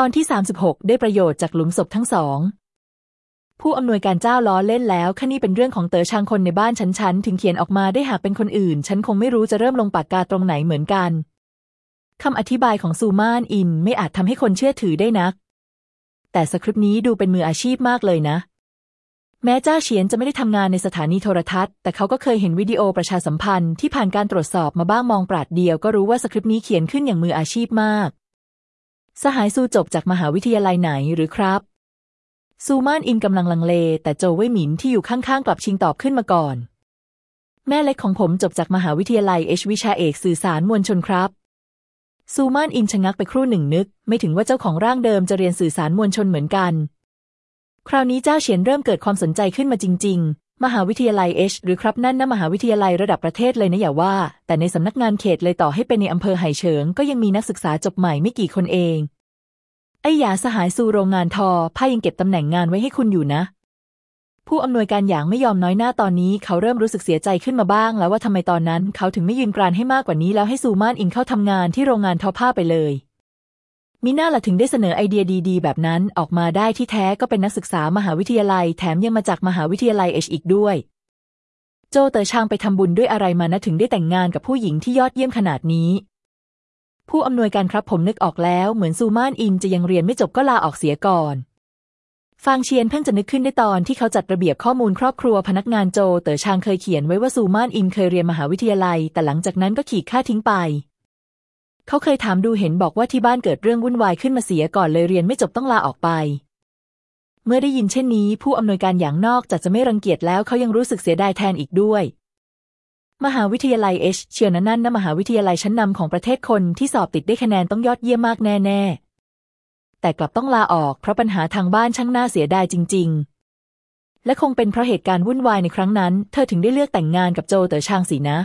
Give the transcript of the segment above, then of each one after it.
ตอนที่ 36 ได้ประโยชน์จากหลุมศพทั้งสอง ผู้อำนวยการเจ้าล้อเล่นแล้วค่นี่เป็นเรื่องของเต๋อชางคนในบ้านฉันฉันถึงเขียนออกมาได้หากเป็นคนอื่น ฉันคงไม่รู้จะเริ่มลงปากกาตรงไหนเหมือนกันคำอธิบายของซูมานอินไม่อาจทำให้คนเชื่อถือได้นัก แต่สคริปต์นี้ดูเป็นมืออาชีพมากเลยนะ แม้เจ้าเฉียนจะไม่ได้ทำงานในสถานีโทรทัศน์ แต่เขาก็เคยเห็นวิดีโอประชาสัมพันธ์ที่ผ่านการตรวจสอบมาบ้างมองปราดเดียวก็รู้ว่าสคริปต์นี้เขียนขึ้นอย่างมืออาชีพมาก สหายซูจบจากมหาวิทยาลัยไหนหรือครับ ซูมานอินกำลังลังเล แต่โจวเว่ยหมินที่อยู่ข้างๆ กลับชิงตอบขึ้นมาก่อน แม่เล็กของผมจบจากมหาวิทยาลัยเอชวิชาเอกสื่อสารมวลชนครับ ซูมานอินชะงักไปครู่หนึ่งนึก ไม่ถึงว่าเจ้าของร่างเดิมจะเรียนสื่อสารมวลชนเหมือนกัน คราวนี้เจ้าเฉียนเริ่มเกิดความสนใจขึ้นมาจริง มหาวิทยาลัยเอชหรือครับนั่นนะมหาวิทยาลัยระดับประเทศเลยนะอย่าว่า แต่ในสำนักงานเขตเลยต่อให้เป็นในอำเภอไหเฉิง ก็ยังมีนักศึกษาจบใหม่ไม่กี่คนเอง ไอ้ยาสหายสู่โรงงานทอผ้ายังเก็บตำแหน่งงานไว้ให้คุณอยู่นะ ผู้อำนวยการอย่างไม่ยอมน้อยหน้าตอนนี้ เขาเริ่มรู้สึกเสียใจขึ้นมาบ้าง แล้วว่าทำไมตอนนั้น เขาถึงไม่ยืนกรานให้มากกว่านี้แล้วให้ซูมานอินเข้าทำงานที่โรงงานทอผ้าไปเลย มิน่าละถึงได้เสนอไอเดียดีๆ แบบนั้นออกมาได้ที่แท้ก็เป็นนักศึกษามหาวิทยาลัย แถมยังมาจากมหาวิทยาลัยเอชอีกด้วย โจเตอชางไปทำบุญด้วยอะไรมานะถึงได้แต่งงานกับผู้หญิงที่ยอดเยี่ยมขนาดนี้ ผู้อำนวยการครับผมนึกออกแล้วเหมือนซูมานอินจะยังเรียนไม่จบก็ลาออกเสียก่อนฟางเชียนเพิ่งจะนึกขึ้นได้ตอนที่เขาจัดระเบียบข้อมูลครอบครัวพนักงานโจเต๋อชางเคยเขียนไว้ว่าซูมานอินเคยเรียนมหาวิทยาลัย แต่หลังจากนั้นก็ขีดค่าทิ้งไป เขาเคยถามดูเห็นบอกว่าที่บ้านเกิดเรื่องวุ่นวายขึ้นมาเสียก่อนเลยเรียนไม่จบต้องลาออกไป เมื่อได้ยินเช่นนี้ ผู้อำนวยการอย่างนอกจากจะไม่รังเกียจแล้วเขายังรู้สึกเสียดายแทนอีกด้วย มหาวิทยาลัยเอชเชียนันนั่นนะมหาวิทยาลัยชั้นนำของประเทศคนที่สอบติดได้คะแนนต้องยอดเยี่ยมมากแน่ๆ แต่กลับต้องลาออกเพราะปัญหาทางบ้านช่างน่าเสียดายจริง ๆ และคงเป็นเพราะเหตุการณ์วุ่นวายในครั้งนั้น เธอถึงได้เลือกแต่งงานกับโจเต๋อชางสีนะ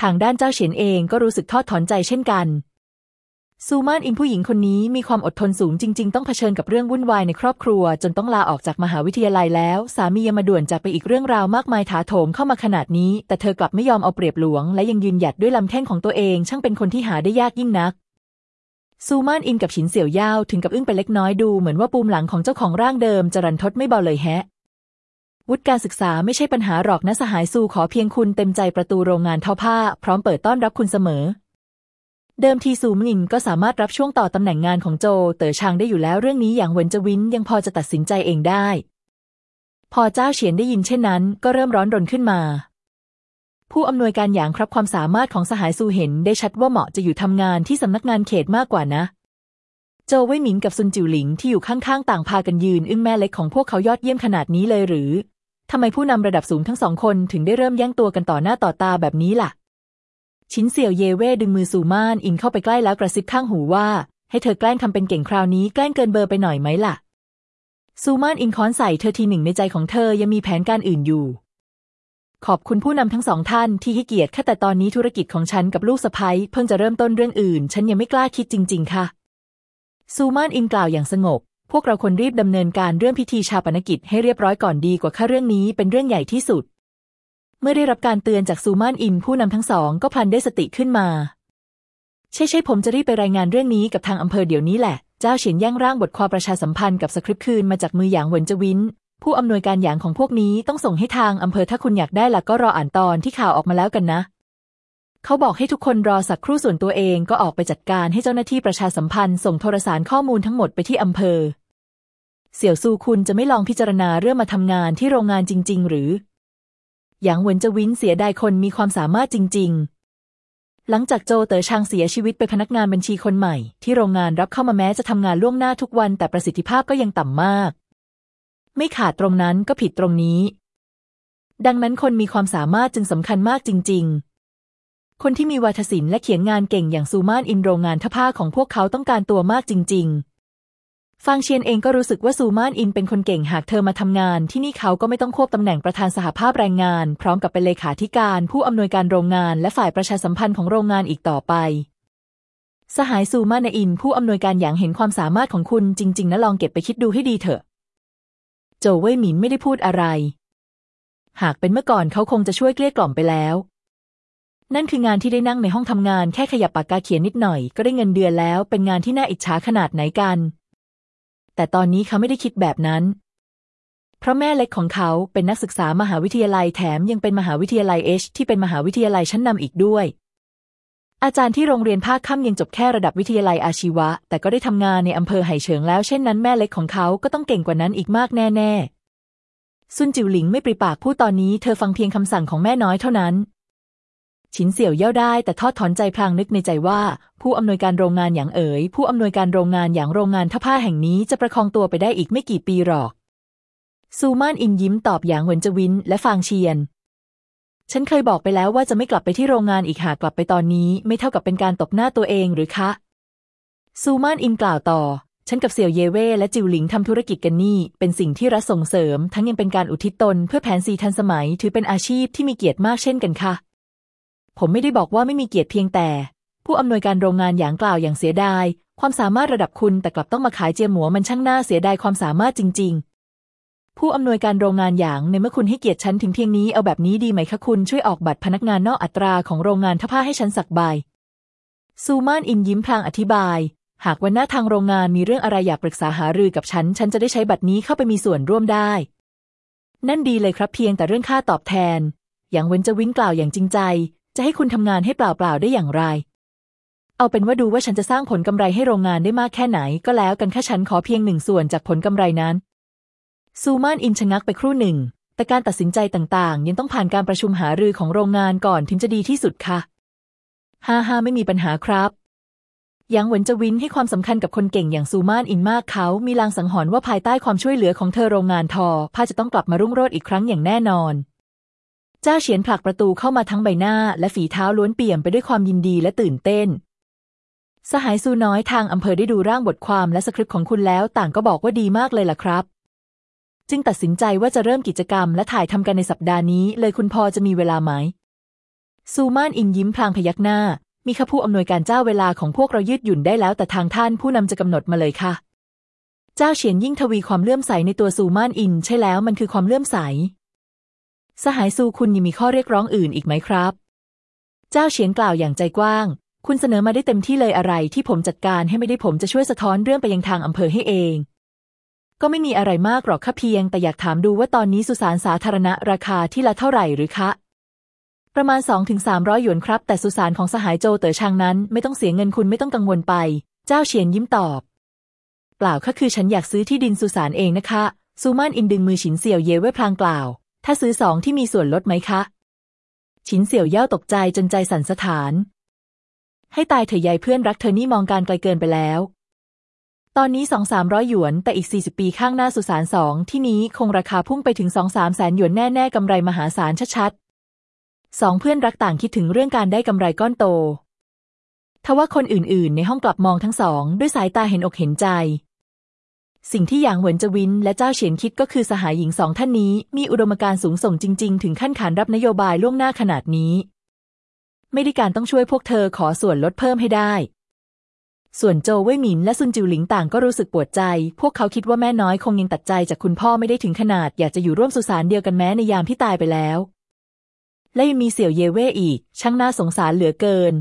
ทางด้านเจ้าเฉียนเองก็รู้สึกทอดถอนใจเช่นกัน ซูมานอินผู้หญิงคนนี้มีความอดทนสูงจริง ๆ ต้องเผชิญกับเรื่องวุ่นวายในครอบครัว จนต้องลาออกจากมหาวิทยาลัยแล้ว สามียังมาด่วนจากไปอีกเรื่องราวมากมายถาโถมเข้ามาขนาดนี้ แต่เธอกลับไม่ยอมเอาเปรียบหลวง และยังยืนหยัดด้วยลำแข้งของตัวเอง ช่างเป็นคนที่หาได้ยากยิ่งนักซูมานอินกับฉินเสี่ยวย่าวถึงกับอึ้งไปเล็กน้อยดูเหมือนว่าปูมหลังของเจ้าของร่างเดิมจะรันทดไม่เบาเลยแฮะ วุฒิการศึกษาไม่ใช่ปัญหาหรอกนะสหายซูขอเพียงคุณเต็มใจประตูโรงงานทอผ้า พร้อมเปิดต้อนรับคุณเสมอ เดิมทีซูมนินก็สามารถรับช่วงต่อตำแหน่งงานของโจเต๋อชางได้อยู่แล้วเรื่องนี้อย่างเวนจวินยังพอจะตัดสินใจเองได้ พอเจ้าเฉียนได้ยินเช่นนั้น ก็เริ่มร้อนรนขึ้นมา ผู้อำนวยการอย่างครับความสามารถของสหายซูเห็นได้ชัดว่าเหมาะจะอยู่ทำงานที่สำนักงานเขตมากกว่านะโจวเว่ยหมิงกับซุนจิ๋วหลิงที่อยู่ข้างๆ ต่างพากันยืน อึ้งแม่เล็กของพวกเขายอดเยี่ยมขนาดนี้เลยหรือ ทำไมผู้นำระดับสูงทั้งสองคนถึงได้เริ่มแย่งตัวกันต่อหน้าต่อตาแบบนี้ล่ะ ชินเสี่ยวเยเว่ดึงมือซูมานอินเข้าไปใกล้แล้วกระซิบข้างหูว่า ให้เธอแกล้งทำเป็นเก่งคราวนี้แกล้งเกินเบอร์ไปหน่อยไหมล่ะ ซูมานอินค้อนใส่เธอทีหนึ่งในใจของเธอยังมีแผนการอื่นอยู่ ขอบคุณผู้นำทั้งสองท่านที่ให้เกียรติค่ะแต่ตอนนี้ธุรกิจของฉันกับลูกสะใภ้เพิ่งจะเริ่มต้นเรื่องอื่น ฉันยังไม่กล้าคิดจริง ๆ ค่ะซูมานอินกล่าวอย่างสงบ พวกเราควรรีบดำเนินการเรื่องพิธีชาปนกิจให้เรียบร้อยก่อนดีกว่าค่าเรื่องนี้เป็นเรื่องใหญ่ที่สุด เมื่อได้รับการเตือนจากซูมานอินผู้นำทั้งสองก็พลันได้สติขึ้นมา ใช่ใช่ผมจะรีบไปรายงานเรื่องนี้กับทางอำเภอเดี๋ยวนี้แหละ เจ้าเฉียนย่างร่างบทความประชาสัมพันธ์กับสคริปต์คืนมาจากมือหยางเหวินจวินผู้อำนวยการหยางของพวกนี้ต้องส่งให้ทางอำเภอถ้าคุณอยากได้ล่ะก็รออ่านตอนที่ข่าวออกมาแล้วกันนะ เขาบอกให้ทุกคนรอสักครู่ส่วนตัวเองก็ออกไปจัดการให้เจ้าหน้าที่ประชาสัมพันธ์ ส่งโทรสารข้อมูลทั้งหมดไปที่อำเภอ เสี่ยวซูคุณจะไม่ลองพิจารณาเรื่องมาทำงานที่โรงงานจริง ๆ หรือ หยางเหวินจะวินเสียดายคนมีความสามารถจริง ๆ หลังจากโจเต๋อชางเสียชีวิตไปพนักงานบัญชีคนใหม่ ที่โรงงานรับเข้ามาแม้จะทำงานล่วงหน้าทุกวันแต่ประสิทธิภาพก็ยังต่ำมาก ไม่ขาดตรงนั้นก็ผิดตรงนี้ ดังนั้นคนมีความสามารถจึงสำคัญมากจริง ๆคนที่มีวาทศิลป์และเขียนงานเก่งอย่างซูมานอินโรงงานทผ้าของพวกเขาต้องการตัวมากจริง ๆ ฟางเชียนเองก็รู้สึกว่าซูมานอินเป็นคนเก่งหากเธอมาทำงาน ที่นี่เขาก็ไม่ต้องควบตำแหน่งประธานสหภาพแรงงาน พร้อมกับเป็นเลขาธิการผู้อำนวยการโรงงานและฝ่ายประชาสัมพันธ์ของโรงงานอีกต่อไป สหายซูมานอิน ผู้อำนวยการอย่างเห็นความสามารถของคุณจริง ๆนะลองเก็บไปคิดดูให้ดีเถอะ โจวเว่ยหมินไม่ได้พูดอะไร หากเป็นเมื่อก่อนเขาคงจะช่วยเกลี้ยกล่อมไปแล้ว นั่นคืองานที่ได้นั่งในห้องทำงานแค่ขยับปากกาเขียนนิดหน่อย ก็ได้เงินเดือนแล้ว เป็นงานที่น่าอิจฉาขนาดไหนกัน แต่ตอนนี้เขาไม่ได้คิดแบบนั้น เพราะแม่เล็กของเขาเป็นนักศึกษามหาวิทยาลัยแถมยังเป็นมหาวิทยาลัยเอชที่เป็นมหาวิทยาลัยชั้นนำอีกด้วย อาจารย์ที่โรงเรียนภาคค่ำยังจบแค่ระดับวิทยาลัยอาชีวะ แต่ก็ได้ทำงานในอำเภอไห่เฉิงแล้วเช่นนั้นแม่เล็กของเขาก็ต้องเก่งกว่านั้นอีกมากแน่ ๆซุนจิวหลิงไม่ปริปากพูดตอนนี้เธอฟังเพียงคำสั่งของแม่น้อยเท่านั้น ฉินเสี่ยวเย่าได้แต่ทอดถอนใจพลางนึกในใจว่า ผู้อำนวยการโรงงานอย่างเอ๋ย ผู้อำนวยการโรงงานอย่างโรงงานท่าผ้าแห่งนี้จะประคองตัวไปได้อีกไม่กี่ปีหรอก ซูมานอินยิ้มตอบอย่างเหวินจวินและฟางเชียน ฉันเคยบอกไปแล้วว่าจะไม่กลับไปที่โรงงานอีกหากกลับไปตอนนี้ ไม่เท่ากับเป็นการตบหน้าตัวเองหรือคะซูมานอินกล่าวต่อ ฉันกับเสี่ยวเยเว่และจิวหลิงทำธุรกิจกันนี่ เป็นสิ่งที่รัฐส่งเสริม ทั้งยังเป็นการอุทิศตนเพื่อแผนซีทันสมัย ถือเป็นอาชีพที่มีเกียรติมากเช่นกันค่ะ ผมไม่ได้บอกว่าไม่มีเกียรติเพียงแต่ ผู้อำนวยการโรงงานอย่างกล่าวอย่างเสียดาย ความสามารถระดับคุณแต่กลับต้องมาขายเจียหมัวมันช่างน่าเสียดายความสามารถจริง ๆ ผู้อำนวยการโรงงานอย่างในเมื่อคุณให้เกียรติฉันถึงเพียงนี้เอาแบบนี้ดีไหมคะคุณช่วยออกบัตรพนักงานนอกอัตราของโรงงานท่าผ้าให้ฉันสักใบซูมานอินยิ้มพลางอธิบาย หากวันหน้าทางโรงงานมีเรื่องอะไรอยากปรึกษาหารือกับฉัน ฉันจะได้ใช้บัตรนี้เข้าไปมีส่วนร่วมได้ นั่นดีเลยครับเพียงแต่เรื่องค่าตอบแทน อย่างเว้นจะวิ่งกล่าวอย่างจริงใจ จะให้คุณทำงานให้เปล่าๆได้อย่างไร เอาเป็นว่าดูว่าฉันจะสร้างผลกำไรให้โรงงานได้มากแค่ไหน ก็แล้วกันแค่ฉันขอเพียงหนึ่งส่วนจากผลกำไรนั้น ซูมานอินชะงักไปครู่หนึ่ง แต่การตัดสินใจต่างๆ ยังต้องผ่านการประชุมหารือของโรงงานก่อนถึงจะดีที่สุดค่ะฮ่าฮ่าไม่มีปัญหาครับยังเหวินจะวินให้ความสำคัญกับคนเก่งอย่างซูมานอินมากเขา มีลางสังหรณ์ว่าภายใต้ความช่วยเหลือของเธอโรงงานทอผ้าจะต้องกลับมารุ่งโรจน์อีกครั้งอย่างแน่นอน เจ้าเฉียนผลักประตูเข้ามาทั้งใบหน้า และฝีเท้าล้วนเปี่ยมไปด้วยความยินดีและตื่นเต้น สหายซูน้อยทางอำเภอได้ดูร่างบทความและสคริปต์ของคุณแล้ว ต่างก็บอกว่าดีมากเลยล่ะครับ จึงตัดสินใจว่าจะเริ่มกิจกรรมและถ่ายทำกันในสัปดาห์นี้ เลยคุณพอจะมีเวลาไหม ซูมานอินยิ้มพลางพยักหน้า มีข้าผู้อำนวยการเจ้าเวลาของพวกเรายืดหยุ่นได้แล้ว แต่ทางท่านผู้นำจะกำหนดมาเลยค่ะ เจ้าเฉียนยิ่งทวีความเลื่อมใสในตัวซูมานอินใช่แล้วมันคือความเลื่อมใส สหายซูคุณยังมีข้อเรียกร้องอื่นอีกไหมครับ เจ้าเฉียนกล่าวอย่างใจกว้าง คุณเสนอมาได้เต็มที่เลยอะไรที่ผมจัดการให้ไม่ได้ผมจะช่วยสะท้อนเรื่องไปยังทางอำเภอให้เอง ก็ไม่มีอะไรมากหรอกค่ะเพียง แต่อยากถามดูว่าตอนนี้สุสานสาธารณะราคาที่ละเท่าไหร่หรือคะ ประมาณสองถึงสามร้อยหยวนครับ แต่สุสานของสหายโจเต๋อชางนั้น ไม่ต้องเสียเงินคุณไม่ต้องกังวลไป เจ้าเฉียนยิ้มตอบ เปล่าค่ะคือฉันอยากซื้อที่ดินสุสานเองนะคะซูมานอินดึงมือฉินเสี่ยวเย่ไว้พลางกล่าว ถ้าซื้อสองที่มีส่วนลดไหมคะฉินเสี่ยวเย่าตกใจจนใจสั่นสะท้าน ให้ตายเถอะยายเพื่อนรักเธอนี่มองการไกลเกินไปแล้ว ตอนนี้สองสามร้อยหยวน แต่อีกสี่สิบปีข้างหน้าสุสานสองที่นี้คงราคาพุ่งไปถึงสองสามแสนหยวนแน่ๆกำไรมหาศาลชัดๆสองเพื่อนรักต่างคิดถึงเรื่องการได้กำไรก้อนโตทว่าคนอื่นๆ ในห้องกลับมองทั้งสอง ด้วยสายตาเห็นอกเห็นใจ สิ่งที่หยางเหวินจวินและเจ้าเฉียนคิดก็คือสหายหญิงสองท่านนี้มีอุดมการณ์สูงส่งจริง ๆ ถึงขั้นขานรับนโยบายล่วงหน้าขนาดนี้ ไม่ได้การต้องช่วยพวกเธอขอส่วนลดเพิ่มให้ได้ ส่วนโจวเว่ยหมินและซุนจิวหลิงต่างก็รู้สึกปวดใจ พวกเขาคิดว่าแม่น้อยคงยังตัดใจจากคุณพ่อไม่ได้ถึงขนาด อยากจะอยู่ร่วมสุสานเดียวกันแม้ในยามที่ตายไปแล้ว และยังมีเสี่ยวเยเว่ยอีก ช่างน่าสงสารเหลือเกิน